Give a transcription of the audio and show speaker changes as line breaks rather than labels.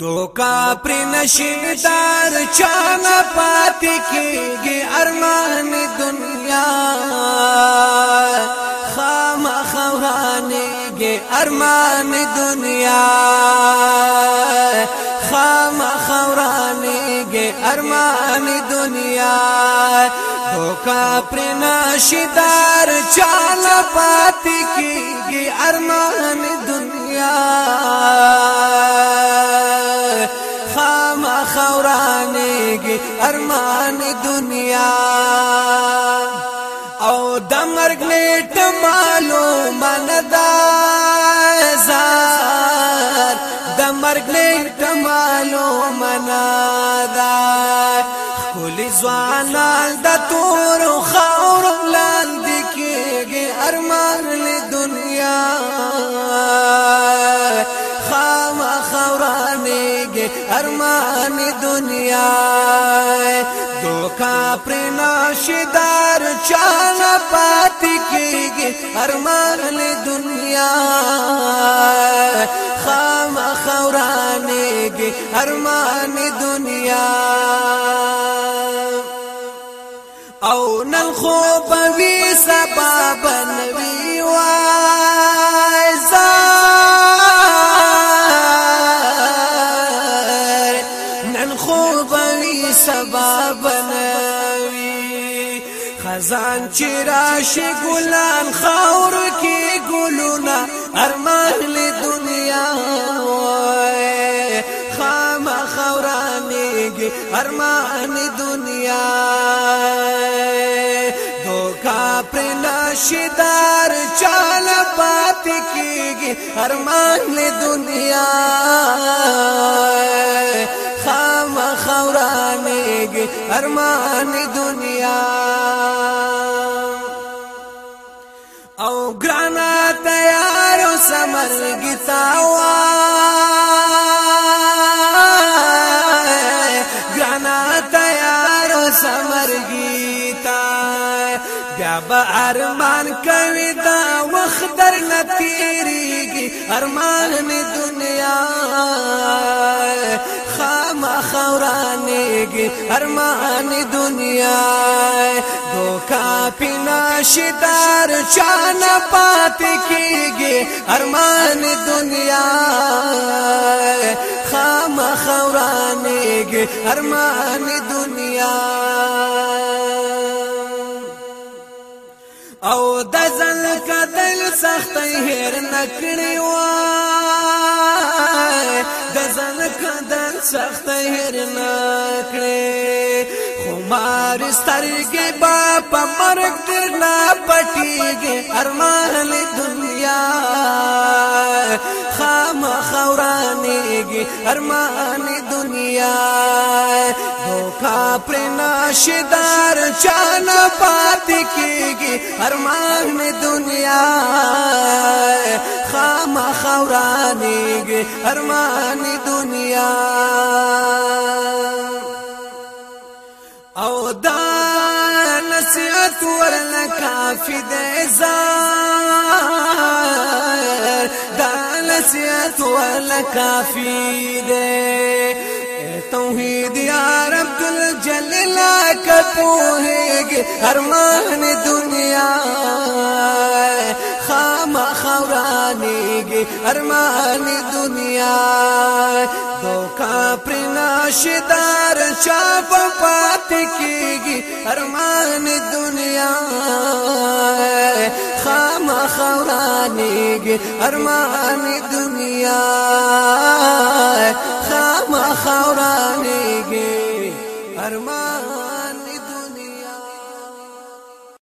दोका प्रशीदार चान पाती गे अरमान दुनिया खाम खवाने गे अरमान दुनिया खाम खवाने गे अरमान दुनिया दोका प्रशीदार चान पाती गे अरमान दुनिया کېږي ارمان دنیا او د مرګ نیټ معلومه نه ده زار د مرګ نیټ معلومه نه ده کلی ځوانان د تور خاور لاندې کېږي ارمان له دنیا خام خورانېږي ارمان کا پر ناشدار چان پات کیږي ارمان دنیا خام خورانېږي ارمان دنیا او نن خو بوي سبب نوي وای زار نن خو سبا بنوي خزان چې راشي ګلان خاور کې ګلونا ارمان له دنیا خام خورانېږي ارمان دنیا دوکا پر نشدار چال پات کېږي ارمان له دنیا کېږي ارمان دنیا او ګرانا تیار سمرګی تاوا ګرانا تیار سمرګی تاوا بیا به ارمان کوي دا وخت در نتیریږي ارمان می دنیا خام خورانېږي ارمان دنیا دوکا پینا شدار چان پات کیږي ارمان دنیا خام خورانېږي ارمان دنیا او د ځل کتل سخت هیر نکړی و د ځل کتل سخت هیر نکړی خمار سترګې با په مرګ تر نه پټیږي ارمان دنیا خام خورانېږي ارمان دنیا پر ناشدار چان پات کی گی ہر مان دنیا خام خورانی گی ہر مان دنیا او دا سے ورن کافی دے زار دا سے ورن کافی دے تو چل پوہ ارمان دنیا خام خامرانک ارمان دنیا دوکا دار چاپ پات کی گی ارمان دنیا خام خامرانک ارمان دنیا Armando.